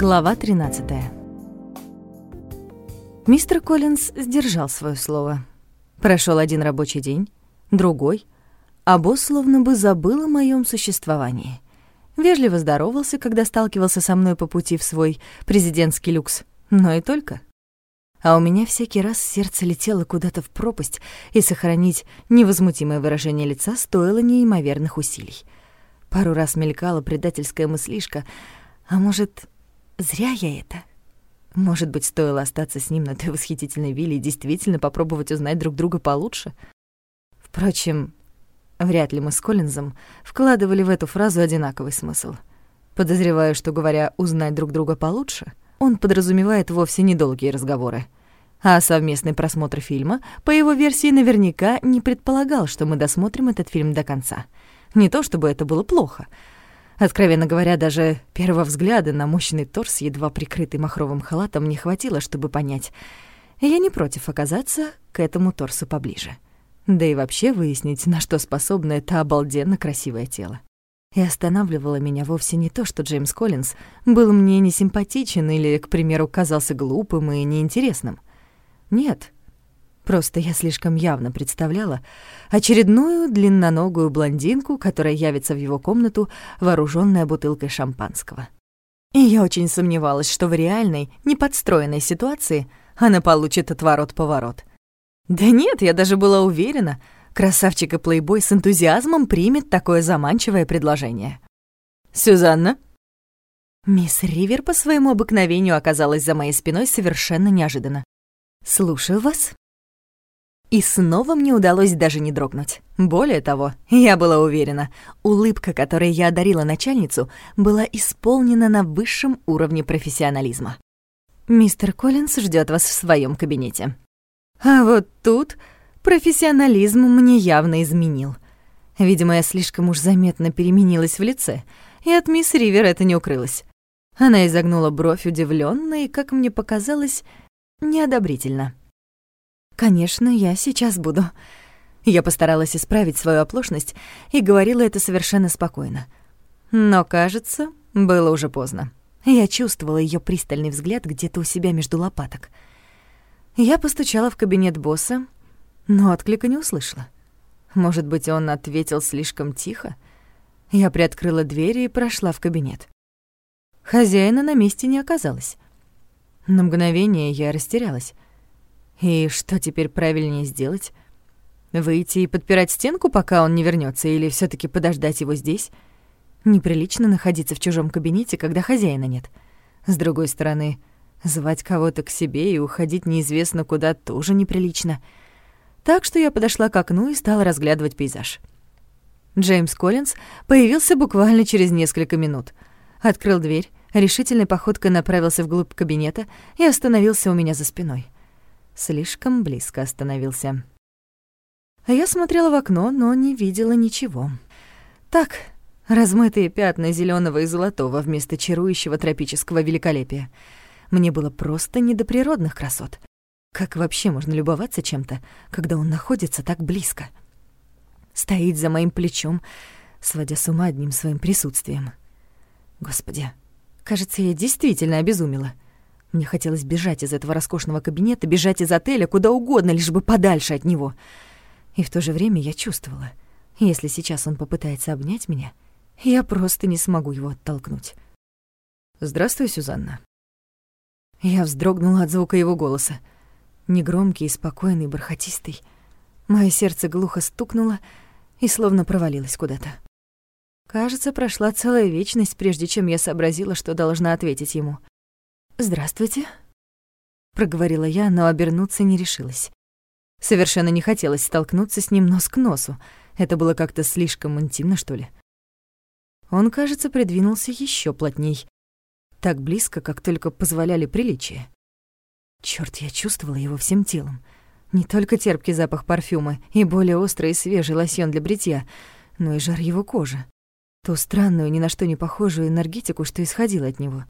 Глава 13. Мистер Коллинз сдержал свое слово. Прошел один рабочий день, другой, а босс словно бы забыл о моем существовании. Вежливо здоровался, когда сталкивался со мной по пути в свой президентский люкс, но и только. А у меня всякий раз сердце летело куда-то в пропасть, и сохранить невозмутимое выражение лица стоило неимоверных усилий. Пару раз мелькала предательская мыслишка, а может, Зря я это. Может быть, стоило остаться с ним на той восхитительной вилле и действительно попробовать узнать друг друга получше? Впрочем, вряд ли мы с Коллинзом вкладывали в эту фразу одинаковый смысл. Подозреваю, что, говоря «узнать друг друга получше», он подразумевает вовсе недолгие разговоры. А совместный просмотр фильма, по его версии, наверняка не предполагал, что мы досмотрим этот фильм до конца. Не то чтобы это было плохо — Откровенно говоря, даже первого взгляда на мощный торс, едва прикрытый махровым халатом, не хватило, чтобы понять. Я не против оказаться к этому торсу поближе. Да и вообще выяснить, на что способно это обалденно красивое тело. И останавливало меня вовсе не то, что Джеймс Коллинз был мне не симпатичен или, к примеру, казался глупым и неинтересным. Нет, Просто я слишком явно представляла очередную длинноногую блондинку, которая явится в его комнату, вооружённая бутылкой шампанского. И я очень сомневалась, что в реальной, неподстроенной ситуации она получит отворот-поворот. Да нет, я даже была уверена, красавчик и плейбой с энтузиазмом примет такое заманчивое предложение. «Сюзанна?» Мисс Ривер по своему обыкновению оказалась за моей спиной совершенно неожиданно. «Слушаю вас», и снова мне удалось даже не дрогнуть. Более того, я была уверена, улыбка, которой я одарила начальницу, была исполнена на высшем уровне профессионализма. «Мистер Коллинс ждет вас в своем кабинете». А вот тут профессионализм мне явно изменил. Видимо, я слишком уж заметно переменилась в лице, и от мисс Ривер это не укрылось. Она изогнула бровь удивлённо и, как мне показалось, неодобрительно. «Конечно, я сейчас буду». Я постаралась исправить свою оплошность и говорила это совершенно спокойно. Но, кажется, было уже поздно. Я чувствовала ее пристальный взгляд где-то у себя между лопаток. Я постучала в кабинет босса, но отклика не услышала. Может быть, он ответил слишком тихо? Я приоткрыла дверь и прошла в кабинет. Хозяина на месте не оказалось. На мгновение я растерялась. И что теперь правильнее сделать? Выйти и подпирать стенку, пока он не вернется, или все таки подождать его здесь? Неприлично находиться в чужом кабинете, когда хозяина нет. С другой стороны, звать кого-то к себе и уходить неизвестно куда тоже неприлично. Так что я подошла к окну и стала разглядывать пейзаж. Джеймс Коллинз появился буквально через несколько минут. Открыл дверь, решительной походкой направился вглубь кабинета и остановился у меня за спиной. Слишком близко остановился. А я смотрела в окно, но не видела ничего. Так, размытые пятна зеленого и золотого вместо чарующего тропического великолепия. Мне было просто не до природных красот. Как вообще можно любоваться чем-то, когда он находится так близко? Стоит за моим плечом, сводя с ума одним своим присутствием. Господи, кажется, я действительно обезумела. — мне хотелось бежать из этого роскошного кабинета, бежать из отеля, куда угодно, лишь бы подальше от него. И в то же время я чувствовала, если сейчас он попытается обнять меня, я просто не смогу его оттолкнуть. «Здравствуй, Сюзанна». Я вздрогнула от звука его голоса. Негромкий, спокойный, бархатистый. Моё сердце глухо стукнуло и словно провалилось куда-то. Кажется, прошла целая вечность, прежде чем я сообразила, что должна ответить ему. «Здравствуйте», — проговорила я, но обернуться не решилась. Совершенно не хотелось столкнуться с ним нос к носу. Это было как-то слишком интимно, что ли. Он, кажется, придвинулся еще плотней. Так близко, как только позволяли приличия. Черт, я чувствовала его всем телом. Не только терпкий запах парфюма и более острый и свежий лосьон для бритья, но и жар его кожи. Ту странную, ни на что не похожую энергетику, что исходила от него.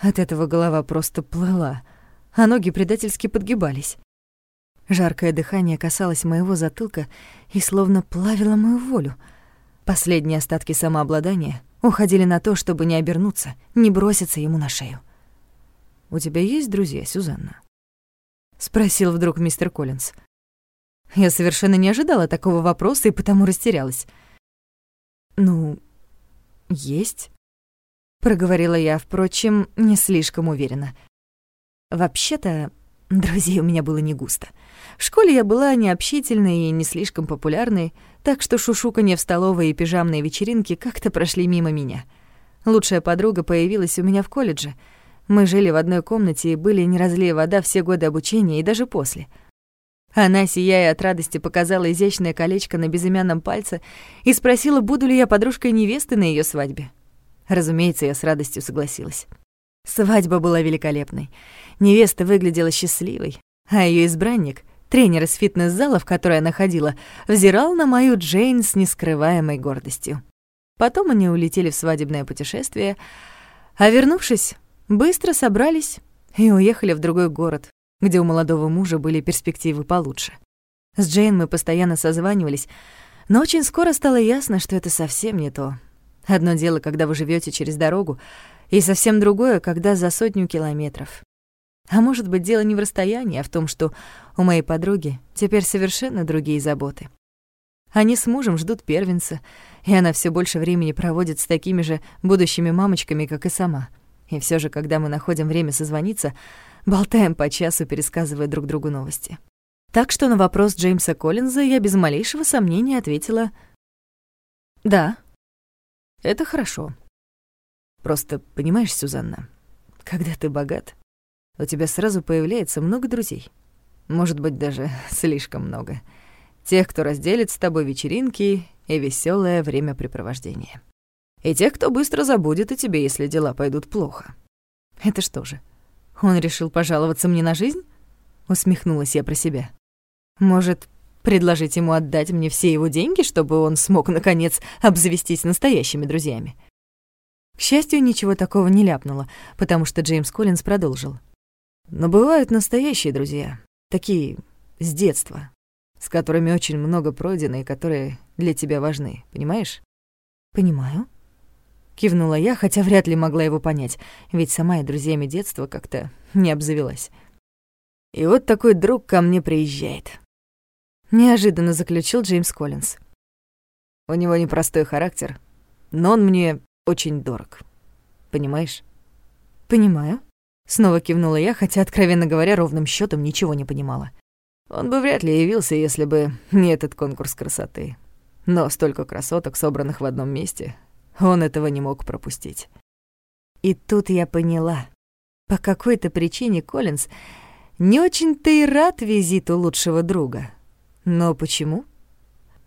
От этого голова просто плыла, а ноги предательски подгибались. Жаркое дыхание касалось моего затылка и словно плавило мою волю. Последние остатки самообладания уходили на то, чтобы не обернуться, не броситься ему на шею. у тебя есть друзья, Сюзанна?» — спросил вдруг мистер Коллинз. Я совершенно не ожидала такого вопроса и потому растерялась. «Ну, есть», — проговорила я, впрочем, не слишком уверенно. «Вообще-то, друзей у меня было не густо. В школе я была необщительной и не слишком популярной, так что шушуканье в столовой и пижамные вечеринки как-то прошли мимо меня. Лучшая подруга появилась у меня в колледже. Мы жили в одной комнате и были не разлей вода все годы обучения и даже после. Она, сияя от радости, показала изящное колечко на безымянном пальце и спросила, буду ли я подружкой невесты на ее свадьбе. Разумеется, я с радостью согласилась. Свадьба была великолепной. Невеста выглядела счастливой, а ее избранник, тренер из фитнес-зала, в который она ходила, взирал на мою Джейн с нескрываемой гордостью. Потом они улетели в свадебное путешествие, а вернувшись, быстро собрались и уехали в другой город, где у молодого мужа были перспективы получше. С Джейн мы постоянно созванивались, но очень скоро стало ясно, что это совсем не то. Одно дело, когда вы живете через дорогу, и совсем другое, когда за сотню километров. А может быть, дело не в расстоянии, а в том, что у моей подруги теперь совершенно другие заботы. Они с мужем ждут первенца, и она все больше времени проводит с такими же будущими мамочками, как и сама. И все же, когда мы находим время созвониться, болтаем по часу, пересказывая друг другу новости. Так что на вопрос Джеймса Коллинза я без малейшего сомнения ответила «Да, это хорошо. Просто, понимаешь, Сюзанна, когда ты богат, у тебя сразу появляется много друзей. Может быть, даже слишком много. Тех, кто разделит с тобой вечеринки и веселое времяпрепровождение. И тех, кто быстро забудет о тебе, если дела пойдут плохо. Это что же, он решил пожаловаться мне на жизнь? Усмехнулась я про себя. Может, предложить ему отдать мне все его деньги, чтобы он смог, наконец, обзавестись настоящими друзьями? К счастью, ничего такого не ляпнуло, потому что Джеймс Коллинз продолжил. Но бывают настоящие друзья, такие с детства, с которыми очень много пройдено и которые для тебя важны, понимаешь? Понимаю. Кивнула я, хотя вряд ли могла его понять, ведь сама я друзьями детства как-то не обзавелась. И вот такой друг ко мне приезжает. Неожиданно заключил Джеймс Коллинз. У него непростой характер, но он мне очень дорог. Понимаешь? Понимаю. Снова кивнула я, хотя, откровенно говоря, ровным счетом ничего не понимала. Он бы вряд ли явился, если бы не этот конкурс красоты. Но столько красоток, собранных в одном месте, он этого не мог пропустить. И тут я поняла. По какой-то причине Коллинз не очень-то и рад визиту лучшего друга. Но почему?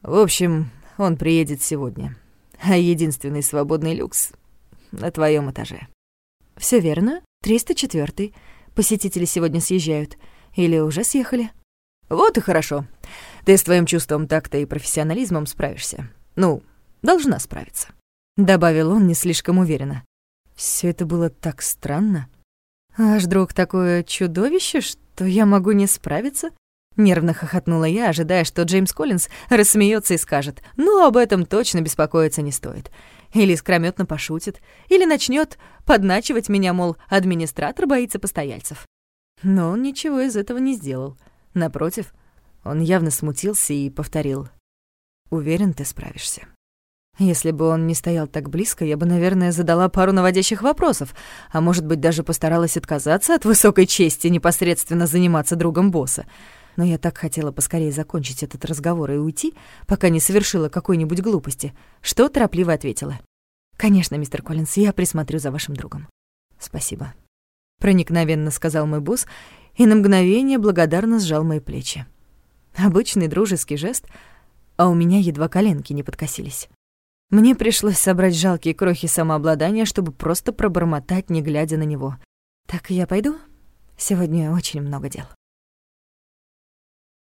В общем, он приедет сегодня. А единственный свободный люкс на твоем этаже. Все верно. 304-й. Посетители сегодня съезжают. Или уже съехали? Вот и хорошо. Ты с твоим чувством такта и профессионализмом справишься. Ну, должна справиться. Добавил он не слишком уверенно. Все это было так странно. Аж друг такое чудовище, что я могу не справиться? Нервно хохотнула я, ожидая, что Джеймс Коллинз рассмеется и скажет, «Ну, об этом точно беспокоиться не стоит». Или скрометно пошутит, или начнет подначивать меня, мол, администратор боится постояльцев. Но он ничего из этого не сделал. Напротив, он явно смутился и повторил, «Уверен, ты справишься». Если бы он не стоял так близко, я бы, наверное, задала пару наводящих вопросов, а может быть, даже постаралась отказаться от высокой чести непосредственно заниматься другом босса но я так хотела поскорее закончить этот разговор и уйти, пока не совершила какой-нибудь глупости, что торопливо ответила. «Конечно, мистер Коллинс, я присмотрю за вашим другом». «Спасибо», — проникновенно сказал мой босс и на мгновение благодарно сжал мои плечи. Обычный дружеский жест, а у меня едва коленки не подкосились. Мне пришлось собрать жалкие крохи самообладания, чтобы просто пробормотать, не глядя на него. «Так я пойду? Сегодня очень много дел».